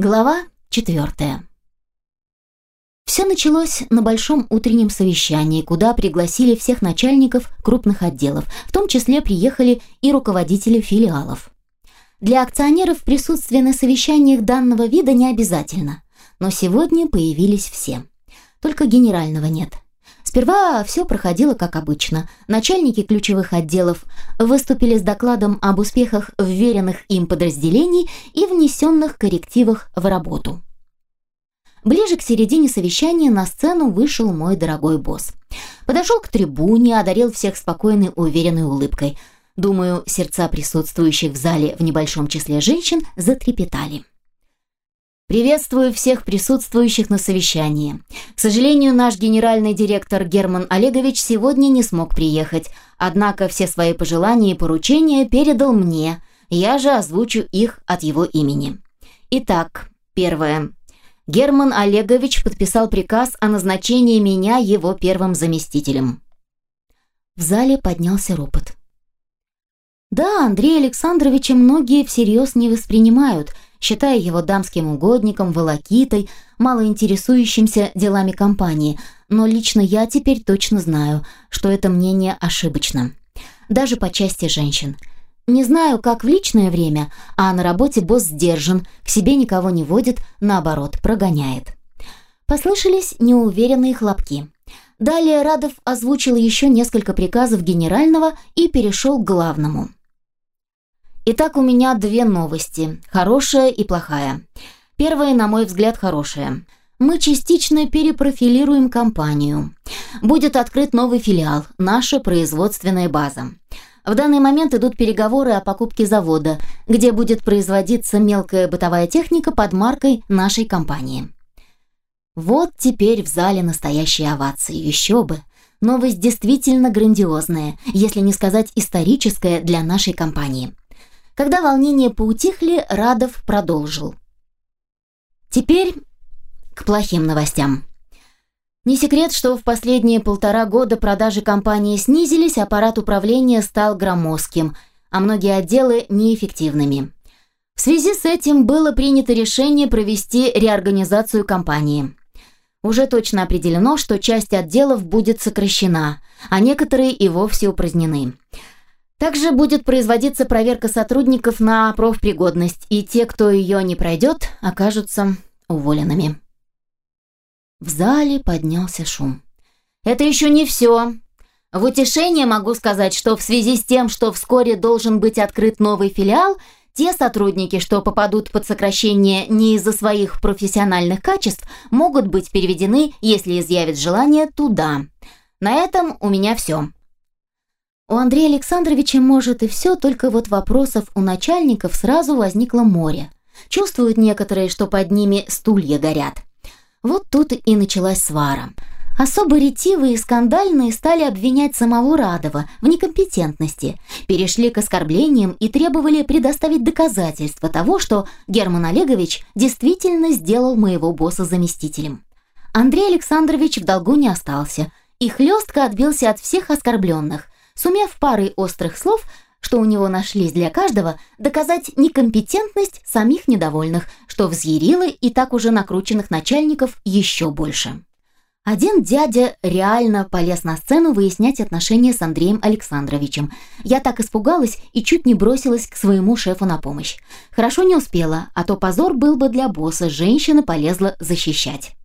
Глава четвертая. Все началось на большом утреннем совещании, куда пригласили всех начальников крупных отделов, в том числе приехали и руководители филиалов. Для акционеров присутствие на совещаниях данного вида не обязательно, но сегодня появились все. Только генерального нет – Сперва все проходило как обычно. Начальники ключевых отделов выступили с докладом об успехах вверенных им подразделений и внесенных коррективах в работу. Ближе к середине совещания на сцену вышел мой дорогой босс. Подошел к трибуне, одарил всех спокойной, уверенной улыбкой. Думаю, сердца присутствующих в зале в небольшом числе женщин затрепетали. Приветствую всех присутствующих на совещании. К сожалению, наш генеральный директор Герман Олегович сегодня не смог приехать, однако все свои пожелания и поручения передал мне, я же озвучу их от его имени. Итак, первое. Герман Олегович подписал приказ о назначении меня его первым заместителем. В зале поднялся ропот. Да, Андрея Александровича многие всерьез не воспринимают – считая его дамским угодником, волокитой, мало интересующимся делами компании, но лично я теперь точно знаю, что это мнение ошибочно. Даже по части женщин. Не знаю, как в личное время, а на работе босс сдержан, к себе никого не водит, наоборот, прогоняет. Послышались неуверенные хлопки. Далее Радов озвучил еще несколько приказов генерального и перешел к главному – Итак, у меня две новости, хорошая и плохая. Первая, на мой взгляд, хорошая. Мы частично перепрофилируем компанию. Будет открыт новый филиал, наша производственная база. В данный момент идут переговоры о покупке завода, где будет производиться мелкая бытовая техника под маркой нашей компании. Вот теперь в зале настоящие овации, еще бы. Новость действительно грандиозная, если не сказать историческая для нашей компании. Когда волнения поутихли, Радов продолжил. Теперь к плохим новостям. Не секрет, что в последние полтора года продажи компании снизились, аппарат управления стал громоздким, а многие отделы неэффективными. В связи с этим было принято решение провести реорганизацию компании. Уже точно определено, что часть отделов будет сокращена, а некоторые и вовсе упразднены. Также будет производиться проверка сотрудников на профпригодность, и те, кто ее не пройдет, окажутся уволенными. В зале поднялся шум. «Это еще не все. В утешение могу сказать, что в связи с тем, что вскоре должен быть открыт новый филиал, те сотрудники, что попадут под сокращение не из-за своих профессиональных качеств, могут быть переведены, если изъявят желание, туда. На этом у меня все. У Андрея Александровича, может, и все, только вот вопросов у начальников сразу возникло море. Чувствуют некоторые, что под ними стулья горят. Вот тут и началась свара. Особо ретивые и скандальные стали обвинять самого Радова в некомпетентности, перешли к оскорблениям и требовали предоставить доказательства того, что Герман Олегович действительно сделал моего босса заместителем. Андрей Александрович в долгу не остался и хлестко отбился от всех оскорбленных – сумев парой острых слов, что у него нашлись для каждого, доказать некомпетентность самих недовольных, что взъярило и так уже накрученных начальников еще больше. Один дядя реально полез на сцену выяснять отношения с Андреем Александровичем. Я так испугалась и чуть не бросилась к своему шефу на помощь. Хорошо не успела, а то позор был бы для босса, женщина полезла защищать.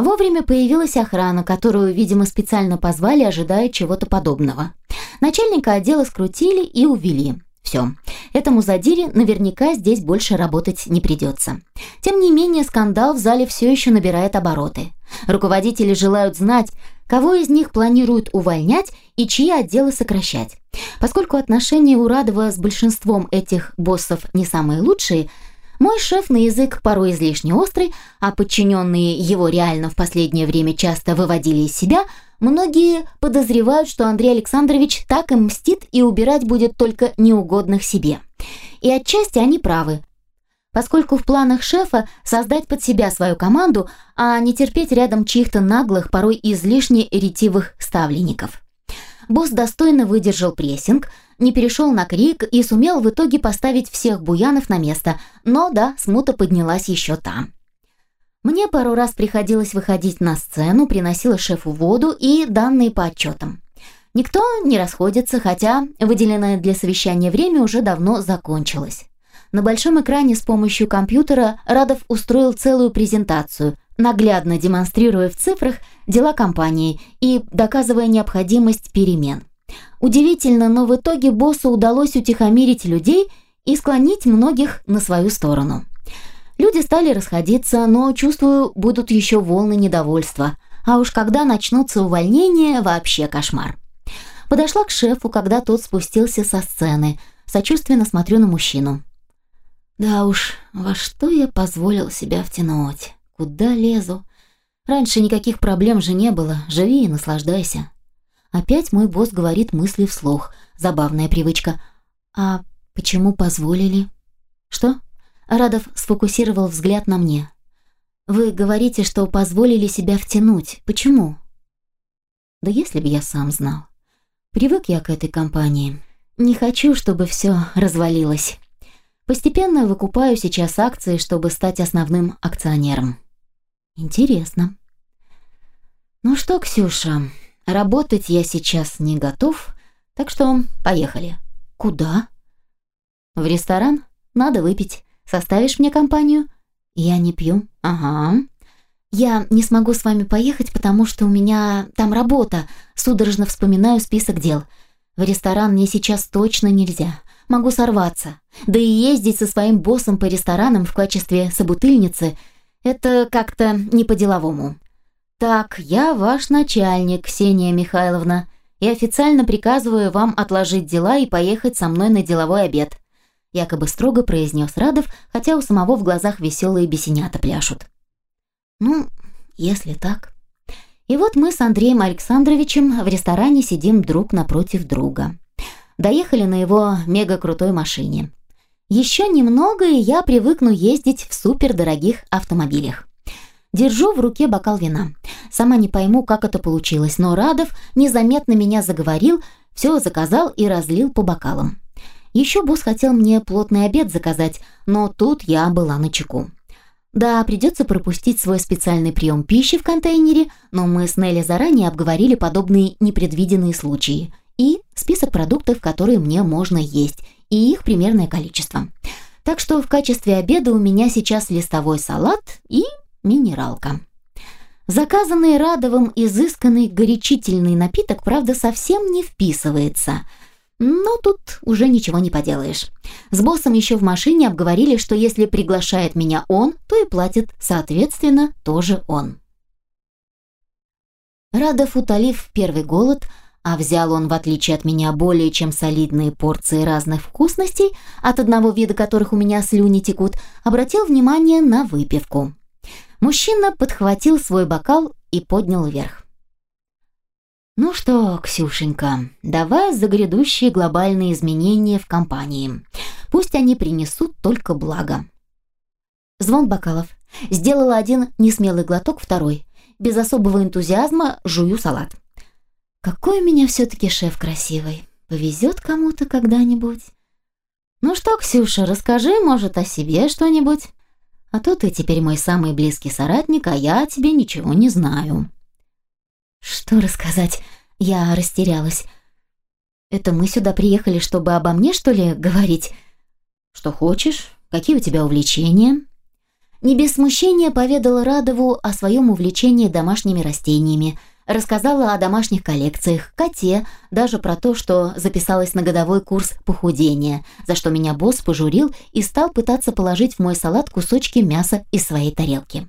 Вовремя появилась охрана, которую, видимо, специально позвали, ожидая чего-то подобного. Начальника отдела скрутили и увели. Все. Этому задире наверняка здесь больше работать не придется. Тем не менее, скандал в зале все еще набирает обороты. Руководители желают знать, кого из них планируют увольнять и чьи отделы сокращать. Поскольку отношения у Радова с большинством этих боссов не самые лучшие – мой шеф на язык порой излишне острый, а подчиненные его реально в последнее время часто выводили из себя, многие подозревают, что Андрей Александрович так им мстит и убирать будет только неугодных себе. И отчасти они правы, поскольку в планах шефа создать под себя свою команду, а не терпеть рядом чьих-то наглых, порой излишне ретивых ставленников. Босс достойно выдержал прессинг, не перешел на крик и сумел в итоге поставить всех буянов на место, но да, смута поднялась еще там. Мне пару раз приходилось выходить на сцену, приносила шефу воду и данные по отчетам. Никто не расходится, хотя выделенное для совещания время уже давно закончилось. На большом экране с помощью компьютера Радов устроил целую презентацию, наглядно демонстрируя в цифрах дела компании и доказывая необходимость перемен. Удивительно, но в итоге боссу удалось утихомирить людей и склонить многих на свою сторону. Люди стали расходиться, но, чувствую, будут еще волны недовольства. А уж когда начнутся увольнения, вообще кошмар. Подошла к шефу, когда тот спустился со сцены. Сочувственно смотрю на мужчину. Да уж, во что я позволил себя втянуть? Куда лезу? Раньше никаких проблем же не было. Живи и наслаждайся. Опять мой босс говорит мысли вслух. Забавная привычка. А почему позволили? Что? Радов сфокусировал взгляд на мне. Вы говорите, что позволили себя втянуть. Почему? Да если бы я сам знал. Привык я к этой компании. Не хочу, чтобы все развалилось. Постепенно выкупаю сейчас акции, чтобы стать основным акционером. Интересно. Ну что, Ксюша, работать я сейчас не готов, так что поехали. Куда? В ресторан. Надо выпить. Составишь мне компанию? Я не пью. Ага. Я не смогу с вами поехать, потому что у меня там работа. Судорожно вспоминаю список дел. В ресторан мне сейчас точно нельзя могу сорваться. Да и ездить со своим боссом по ресторанам в качестве собутыльницы – это как-то не по-деловому. Так, я ваш начальник, Ксения Михайловна, и официально приказываю вам отложить дела и поехать со мной на деловой обед. Якобы строго произнес Радов, хотя у самого в глазах веселые бесенята пляшут. Ну, если так. И вот мы с Андреем Александровичем в ресторане сидим друг напротив друга. Доехали на его мега-крутой машине. Еще немного, и я привыкну ездить в супердорогих автомобилях. Держу в руке бокал вина. Сама не пойму, как это получилось, но Радов незаметно меня заговорил, все заказал и разлил по бокалам. Еще босс хотел мне плотный обед заказать, но тут я была на чеку. Да, придется пропустить свой специальный прием пищи в контейнере, но мы с Нелли заранее обговорили подобные непредвиденные случаи и список продуктов, которые мне можно есть, и их примерное количество. Так что в качестве обеда у меня сейчас листовой салат и минералка. Заказанный Радовым изысканный горячительный напиток, правда, совсем не вписывается. Но тут уже ничего не поделаешь. С боссом еще в машине обговорили, что если приглашает меня он, то и платит, соответственно, тоже он. Радов, утолив первый голод, а взял он, в отличие от меня, более чем солидные порции разных вкусностей, от одного вида которых у меня слюни текут, обратил внимание на выпивку. Мужчина подхватил свой бокал и поднял вверх. «Ну что, Ксюшенька, давай за грядущие глобальные изменения в компании. Пусть они принесут только благо». Звон бокалов. Сделала один несмелый глоток, второй. Без особого энтузиазма жую салат. Какой у меня все-таки шеф красивый. Повезет кому-то когда-нибудь. Ну что, Ксюша, расскажи, может, о себе что-нибудь? А то ты теперь мой самый близкий соратник, а я о тебе ничего не знаю. Что рассказать? Я растерялась. Это мы сюда приехали, чтобы обо мне, что ли, говорить? Что хочешь? Какие у тебя увлечения? Не без смущения поведала Радову о своем увлечении домашними растениями – Рассказала о домашних коллекциях, коте, даже про то, что записалась на годовой курс похудения, за что меня босс пожурил и стал пытаться положить в мой салат кусочки мяса из своей тарелки.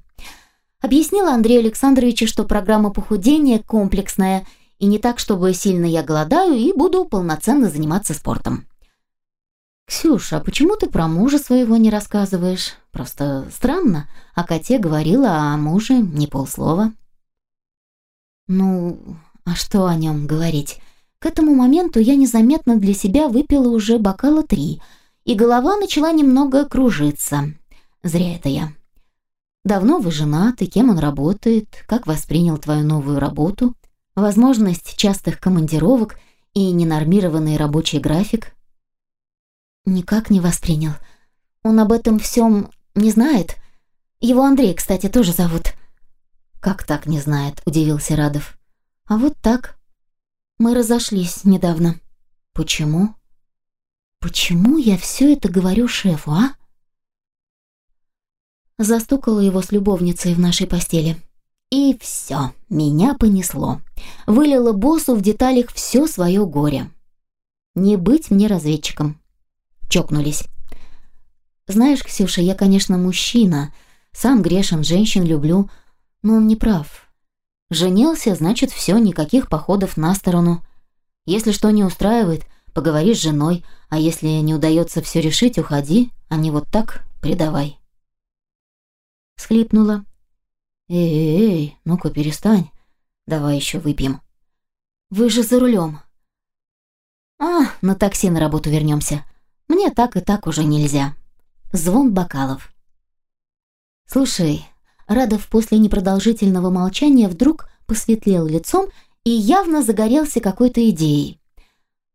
Объяснила Андрею Александровичу, что программа похудения комплексная, и не так, чтобы сильно я голодаю и буду полноценно заниматься спортом. «Ксюша, а почему ты про мужа своего не рассказываешь? Просто странно. О коте говорила, а о муже не полслова». Ну, а что о нем говорить? К этому моменту я незаметно для себя выпила уже бокала три, и голова начала немного кружиться. Зря это я. Давно вы женаты, кем он работает, как воспринял твою новую работу, возможность частых командировок и ненормированный рабочий график. Никак не воспринял. Он об этом всем не знает. Его Андрей, кстати, тоже зовут. Как так не знает, удивился Радов. А вот так. Мы разошлись недавно. Почему? Почему я все это говорю шефу, а? Застукала его с любовницей в нашей постели. И все, меня понесло. Вылила боссу в деталях все свое горе. Не быть мне разведчиком. Чокнулись. Знаешь, Ксюша, я, конечно, мужчина. Сам грешен, женщин люблю. Но он не прав. Женился, значит, все, никаких походов на сторону. Если что не устраивает, поговори с женой, а если не удается все решить, уходи, а не вот так предавай. Схлипнула. «Эй-эй-эй, ну-ка перестань. Давай еще выпьем». «Вы же за рулем». «А, на такси на работу вернемся. Мне так и так уже нельзя». Звон бокалов. «Слушай, Радов после непродолжительного молчания вдруг посветлел лицом и явно загорелся какой-то идеей.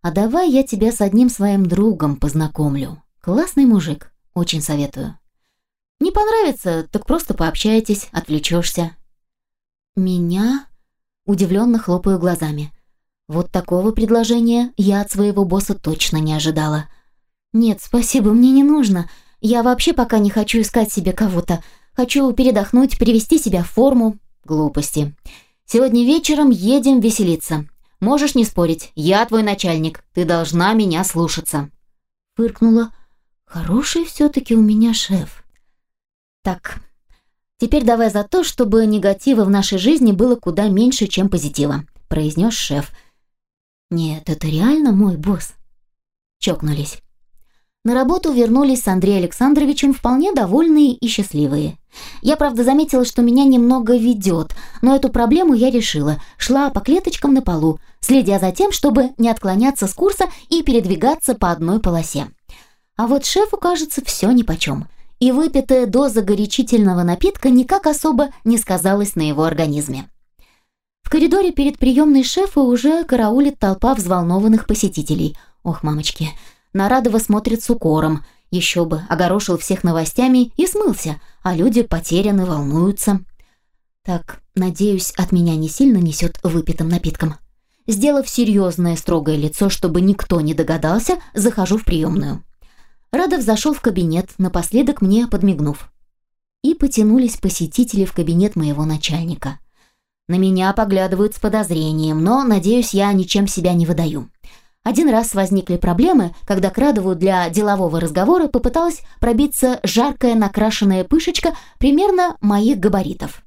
«А давай я тебя с одним своим другом познакомлю. Классный мужик, очень советую». Не понравится, так просто пообщайтесь, отвлечешься. Меня? Удивленно хлопаю глазами. Вот такого предложения я от своего босса точно не ожидала. Нет, спасибо, мне не нужно. Я вообще пока не хочу искать себе кого-то. Хочу передохнуть, привести себя в форму. Глупости. Сегодня вечером едем веселиться. Можешь не спорить, я твой начальник. Ты должна меня слушаться. Фыркнула. Хороший все-таки у меня шеф. Так, теперь давай за то, чтобы негатива в нашей жизни было куда меньше, чем позитива, произнес шеф. Нет, это реально мой босс. Чокнулись. На работу вернулись с Андреем Александровичем вполне довольные и счастливые. Я, правда, заметила, что меня немного ведет, но эту проблему я решила. Шла по клеточкам на полу, следя за тем, чтобы не отклоняться с курса и передвигаться по одной полосе. А вот шефу, кажется, все нипочем и выпитая доза горячительного напитка никак особо не сказалась на его организме. В коридоре перед приемной шефа уже караулит толпа взволнованных посетителей. Ох, мамочки, Нарадова смотрит с укором. Еще бы, огорошил всех новостями и смылся, а люди потеряны, волнуются. Так, надеюсь, от меня не сильно несет выпитым напитком. Сделав серьезное строгое лицо, чтобы никто не догадался, захожу в приемную. Радов зашел в кабинет, напоследок мне подмигнув. И потянулись посетители в кабинет моего начальника. На меня поглядывают с подозрением, но, надеюсь, я ничем себя не выдаю. Один раз возникли проблемы, когда к Радову для делового разговора попыталась пробиться жаркая накрашенная пышечка примерно моих габаритов.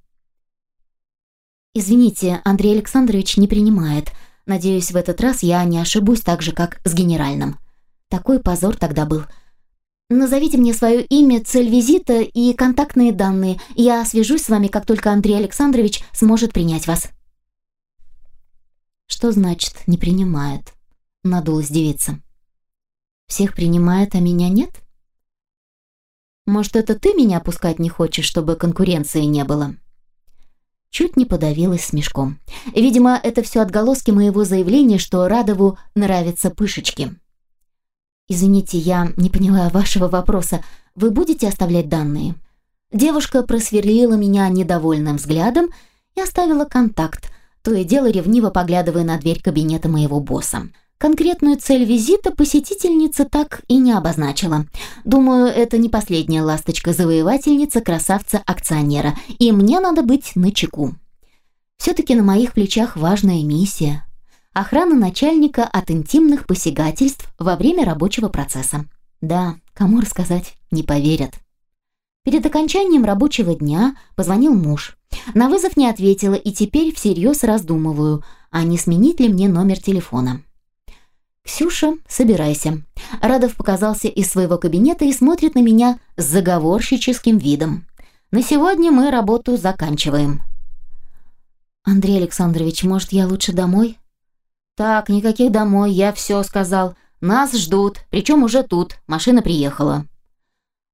«Извините, Андрей Александрович не принимает. Надеюсь, в этот раз я не ошибусь так же, как с генеральным. Такой позор тогда был. Назовите мне свое имя, цель визита и контактные данные. Я свяжусь с вами, как только Андрей Александрович сможет принять вас». «Что значит «не принимает»?» — надулась девица. «Всех принимает, а меня нет?» «Может, это ты меня пускать не хочешь, чтобы конкуренции не было?» Чуть не подавилась смешком. Видимо, это все отголоски моего заявления, что Радову нравятся пышечки. «Извините, я не поняла вашего вопроса. Вы будете оставлять данные?» Девушка просверлила меня недовольным взглядом и оставила контакт, то и дело ревниво поглядывая на дверь кабинета моего босса. Конкретную цель визита посетительница так и не обозначила. Думаю, это не последняя ласточка-завоевательница красавца-акционера, и мне надо быть начеку. Все-таки на моих плечах важная миссия охрана начальника от интимных посягательств во время рабочего процесса. Да, кому рассказать, не поверят. Перед окончанием рабочего дня позвонил муж. На вызов не ответила и теперь всерьез раздумываю, а не сменить ли мне номер телефона. «Ксюша, собирайся». Радов показался из своего кабинета и смотрит на меня с заговорщическим видом. «На сегодня мы работу заканчиваем». «Андрей Александрович, может, я лучше домой?» «Так, никаких домой, я все сказал. Нас ждут, причем уже тут, машина приехала».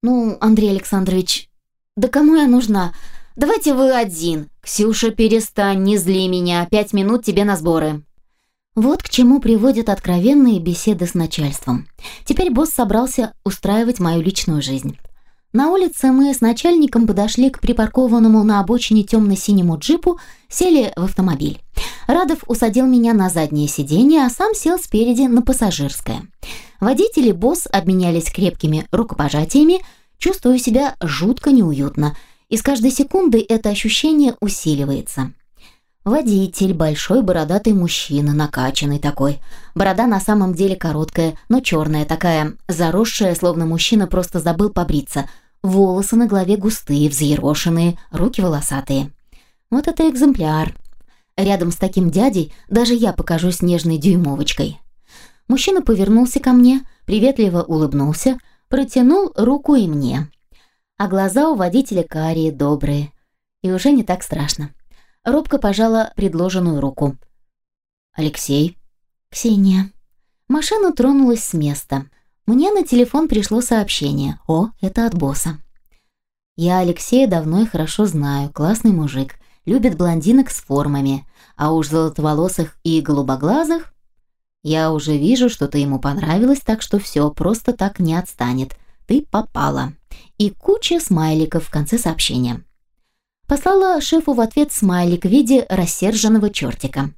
«Ну, Андрей Александрович, да кому я нужна? Давайте вы один. Ксюша, перестань, не зли меня, пять минут тебе на сборы». Вот к чему приводят откровенные беседы с начальством. Теперь босс собрался устраивать мою личную жизнь. На улице мы с начальником подошли к припаркованному на обочине темно-синему джипу, сели в автомобиль. Радов усадил меня на заднее сиденье, а сам сел спереди на пассажирское. Водитель и босс обменялись крепкими рукопожатиями, чувствую себя жутко неуютно, и с каждой секундой это ощущение усиливается. Водитель, большой бородатый мужчина, накачанный такой. Борода на самом деле короткая, но черная, такая заросшая, словно мужчина просто забыл побриться. Волосы на голове густые, взъерошенные, руки волосатые. Вот это экземпляр. Рядом с таким дядей даже я покажусь нежной дюймовочкой. Мужчина повернулся ко мне, приветливо улыбнулся, протянул руку и мне. А глаза у водителя карие, добрые. И уже не так страшно. Робко пожала предложенную руку. «Алексей?» «Ксения». Машина тронулась с места. Мне на телефон пришло сообщение. О, это от босса. Я Алексея давно и хорошо знаю. Классный мужик. Любит блондинок с формами. А уж золотоволосых и голубоглазых... Я уже вижу, что ты ему понравилась, так что все, просто так не отстанет. Ты попала. И куча смайликов в конце сообщения. Послала шефу в ответ смайлик в виде рассерженного чертика.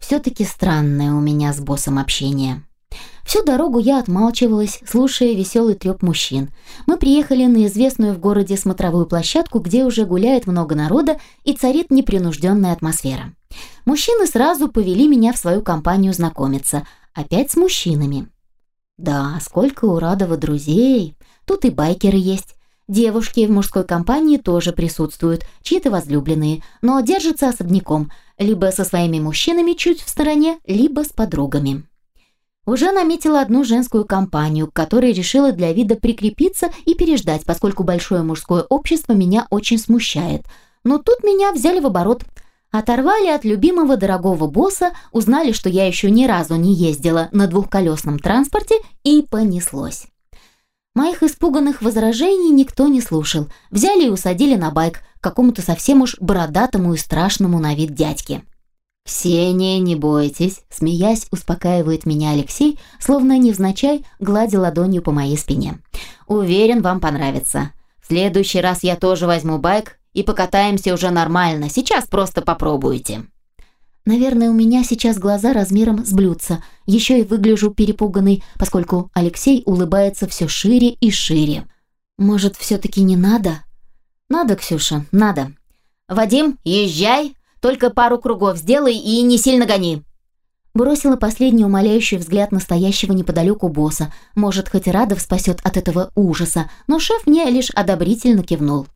Все-таки странное у меня с боссом общение. Всю дорогу я отмалчивалась, слушая веселый треп мужчин. Мы приехали на известную в городе смотровую площадку, где уже гуляет много народа и царит непринужденная атмосфера. Мужчины сразу повели меня в свою компанию знакомиться. Опять с мужчинами. Да, сколько у Радова друзей. Тут и байкеры есть. Девушки в мужской компании тоже присутствуют, чьи-то возлюбленные, но держатся особняком, либо со своими мужчинами чуть в стороне, либо с подругами. Уже наметила одну женскую компанию, к которой решила для вида прикрепиться и переждать, поскольку большое мужское общество меня очень смущает. Но тут меня взяли в оборот. Оторвали от любимого дорогого босса, узнали, что я еще ни разу не ездила на двухколесном транспорте и понеслось. Моих испуганных возражений никто не слушал. Взяли и усадили на байк к какому-то совсем уж бородатому и страшному на вид дядьке. «Ксения, не бойтесь», — смеясь, успокаивает меня Алексей, словно невзначай гладя ладонью по моей спине. «Уверен, вам понравится. В следующий раз я тоже возьму байк и покатаемся уже нормально. Сейчас просто попробуйте». Наверное, у меня сейчас глаза размером с блюдца. Еще и выгляжу перепуганной, поскольку Алексей улыбается все шире и шире. Может, все-таки не надо? Надо, Ксюша, надо. Вадим, езжай, только пару кругов сделай и не сильно гони. Бросила последний умоляющий взгляд настоящего неподалеку босса. Может, хоть Радов спасет от этого ужаса, но шеф мне лишь одобрительно кивнул.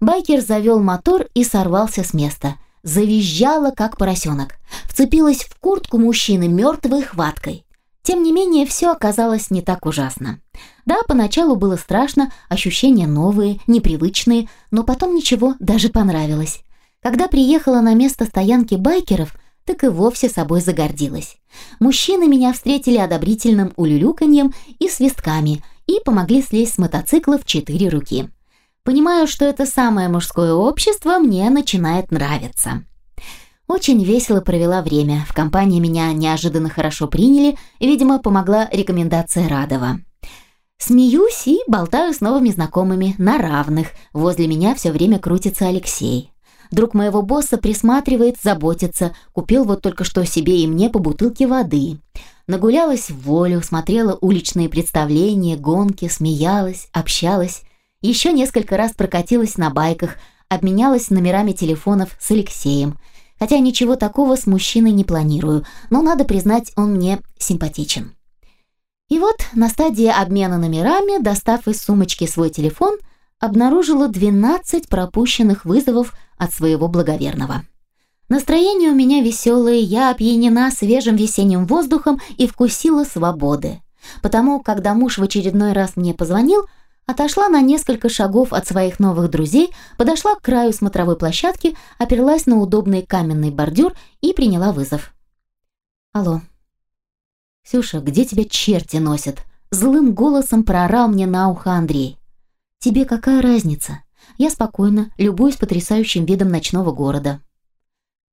Байкер завел мотор и сорвался с места – завизжала, как поросенок. Вцепилась в куртку мужчины мертвой хваткой. Тем не менее, все оказалось не так ужасно. Да, поначалу было страшно, ощущения новые, непривычные, но потом ничего, даже понравилось. Когда приехала на место стоянки байкеров, так и вовсе собой загордилась. Мужчины меня встретили одобрительным улюлюканьем и свистками и помогли слезть с мотоцикла в четыре руки. Понимаю, что это самое мужское общество мне начинает нравиться. Очень весело провела время. В компании меня неожиданно хорошо приняли, видимо, помогла рекомендация Радова. Смеюсь и болтаю с новыми знакомыми, на равных. Возле меня все время крутится Алексей. Друг моего босса присматривает, заботится. Купил вот только что себе и мне по бутылке воды. Нагулялась в волю, смотрела уличные представления, гонки, смеялась, общалась. Еще несколько раз прокатилась на байках, обменялась номерами телефонов с Алексеем. Хотя ничего такого с мужчиной не планирую, но надо признать, он мне симпатичен. И вот на стадии обмена номерами, достав из сумочки свой телефон, обнаружила 12 пропущенных вызовов от своего благоверного. Настроение у меня веселое, я опьянена свежим весенним воздухом и вкусила свободы. Потому, когда муж в очередной раз мне позвонил – Отошла на несколько шагов от своих новых друзей, подошла к краю смотровой площадки, оперлась на удобный каменный бордюр и приняла вызов. «Алло». «Ксюша, где тебя черти носят?» Злым голосом проорал мне на ухо Андрей. «Тебе какая разница? Я спокойно, любуюсь потрясающим видом ночного города».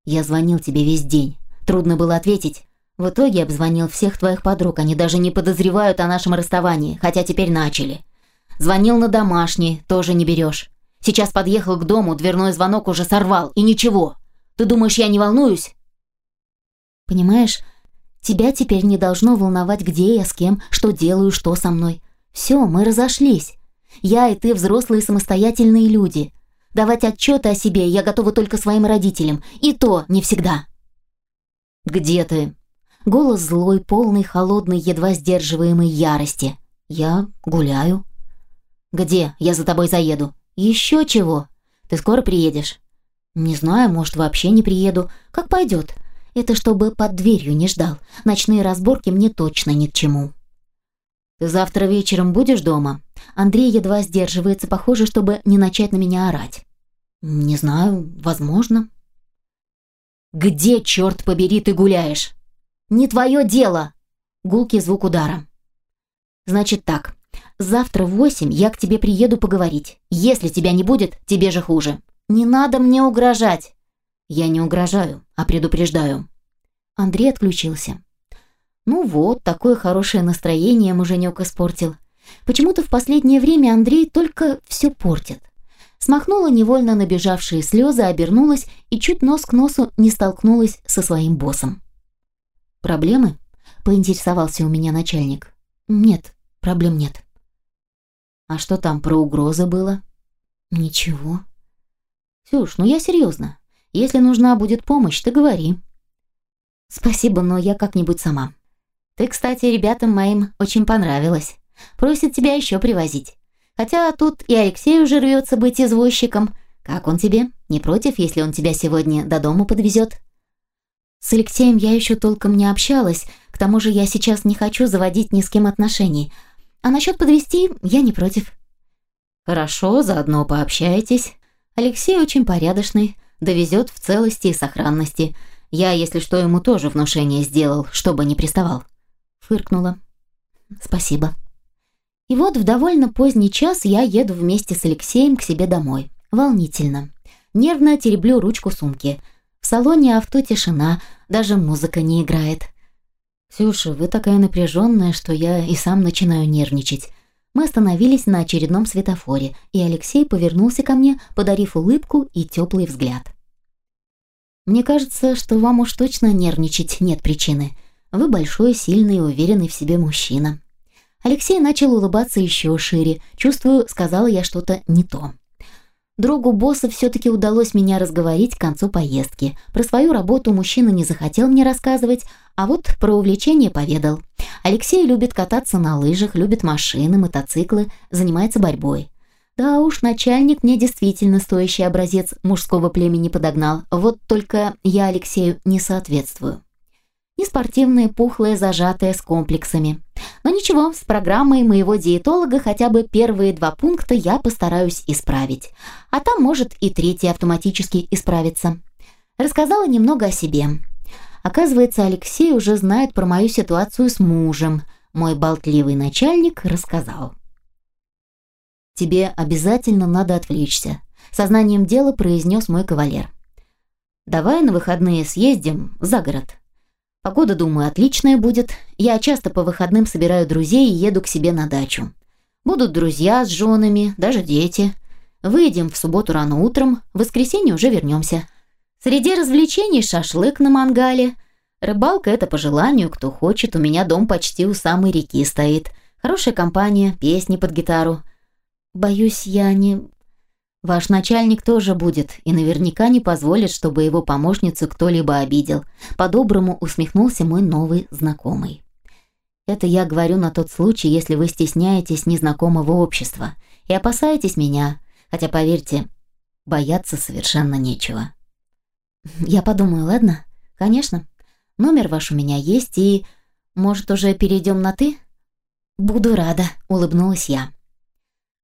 «Я звонил тебе весь день. Трудно было ответить. В итоге обзвонил всех твоих подруг, они даже не подозревают о нашем расставании, хотя теперь начали. Звонил на домашний, тоже не берешь. Сейчас подъехал к дому, дверной звонок уже сорвал, и ничего. Ты думаешь, я не волнуюсь? Понимаешь, тебя теперь не должно волновать, где я, с кем, что делаю, что со мной. Все, мы разошлись. Я и ты взрослые самостоятельные люди. Давать отчеты о себе я готова только своим родителям, и то не всегда. «Где ты?» Голос злой, полный, холодной, едва сдерживаемой ярости. «Я гуляю». «Где? Я за тобой заеду». «Еще чего? Ты скоро приедешь?» «Не знаю, может, вообще не приеду. Как пойдет. Это чтобы под дверью не ждал. Ночные разборки мне точно ни к чему». «Ты завтра вечером будешь дома?» Андрей едва сдерживается, похоже, чтобы не начать на меня орать. «Не знаю, возможно». «Где, черт побери, ты гуляешь?» «Не твое дело!» Гулкий звук удара. «Значит так. Завтра в восемь я к тебе приеду поговорить. Если тебя не будет, тебе же хуже. Не надо мне угрожать!» «Я не угрожаю, а предупреждаю». Андрей отключился. Ну вот, такое хорошее настроение муженек испортил. Почему-то в последнее время Андрей только все портит. Смахнула невольно набежавшие слезы, обернулась и чуть нос к носу не столкнулась со своим боссом. «Проблемы?» – поинтересовался у меня начальник. «Нет, проблем нет». «А что там про угрозы было?» «Ничего». «Сюш, ну я серьезно. Если нужна будет помощь, ты говори». «Спасибо, но я как-нибудь сама». Ты, кстати, ребятам моим очень понравилась. Просит тебя еще привозить. Хотя тут и Алексей уже рвется быть извозчиком. Как он тебе? Не против, если он тебя сегодня до дома подвезет?» С Алексеем я еще толком не общалась, к тому же я сейчас не хочу заводить ни с кем отношений. А насчет подвести я не против. Хорошо, заодно пообщаетесь. Алексей очень порядочный, довезет в целости и сохранности. Я, если что, ему тоже внушение сделал, чтобы не приставал фыркнула. «Спасибо». И вот в довольно поздний час я еду вместе с Алексеем к себе домой. Волнительно. Нервно тереблю ручку сумки. В салоне авто тишина, даже музыка не играет. «Ксюша, вы такая напряженная, что я и сам начинаю нервничать». Мы остановились на очередном светофоре, и Алексей повернулся ко мне, подарив улыбку и теплый взгляд. «Мне кажется, что вам уж точно нервничать нет причины. Вы большой, сильный и уверенный в себе мужчина». Алексей начал улыбаться еще шире. Чувствую, сказала я что-то не то. Другу босса все-таки удалось меня разговорить к концу поездки. Про свою работу мужчина не захотел мне рассказывать, а вот про увлечение поведал. Алексей любит кататься на лыжах, любит машины, мотоциклы, занимается борьбой. Да уж, начальник мне действительно стоящий образец мужского племени подогнал, вот только я Алексею не соответствую и спортивные, пухлые, зажатые, с комплексами. Но ничего, с программой моего диетолога хотя бы первые два пункта я постараюсь исправить. А там может и третий автоматически исправиться. Рассказала немного о себе. Оказывается, Алексей уже знает про мою ситуацию с мужем. Мой болтливый начальник рассказал. «Тебе обязательно надо отвлечься», — сознанием дела произнес мой кавалер. «Давай на выходные съездим за город. Погода, думаю, отличная будет. Я часто по выходным собираю друзей и еду к себе на дачу. Будут друзья с женами, даже дети. Выйдем в субботу рано утром, в воскресенье уже вернемся. Среди развлечений шашлык на мангале. Рыбалка – это по желанию, кто хочет. У меня дом почти у самой реки стоит. Хорошая компания, песни под гитару. Боюсь, я не... Ваш начальник тоже будет и наверняка не позволит, чтобы его помощницу кто-либо обидел. По-доброму усмехнулся мой новый знакомый. Это я говорю на тот случай, если вы стесняетесь незнакомого общества и опасаетесь меня, хотя, поверьте, бояться совершенно нечего. Я подумаю, ладно? Конечно. Номер ваш у меня есть, и... Может, уже перейдем на «ты»? Буду рада, улыбнулась я.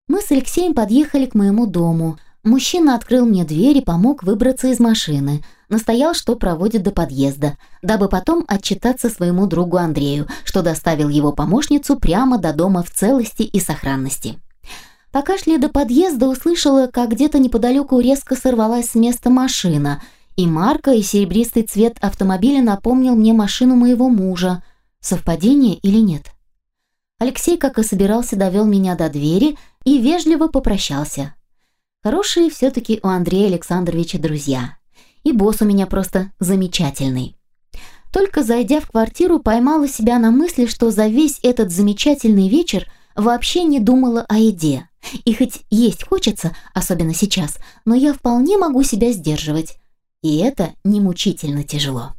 Мы с Алексеем подъехали к моему дому. Мужчина открыл мне дверь и помог выбраться из машины. Настоял, что проводит до подъезда, дабы потом отчитаться своему другу Андрею, что доставил его помощницу прямо до дома в целости и сохранности. Пока шли до подъезда, услышала, как где-то неподалеку резко сорвалась с места машина, И марка, и серебристый цвет автомобиля напомнил мне машину моего мужа. Совпадение или нет? Алексей, как и собирался, довел меня до двери и вежливо попрощался. Хорошие все-таки у Андрея Александровича друзья. И босс у меня просто замечательный. Только зайдя в квартиру, поймала себя на мысли, что за весь этот замечательный вечер вообще не думала о еде. И хоть есть хочется, особенно сейчас, но я вполне могу себя сдерживать. И это не мучительно тяжело.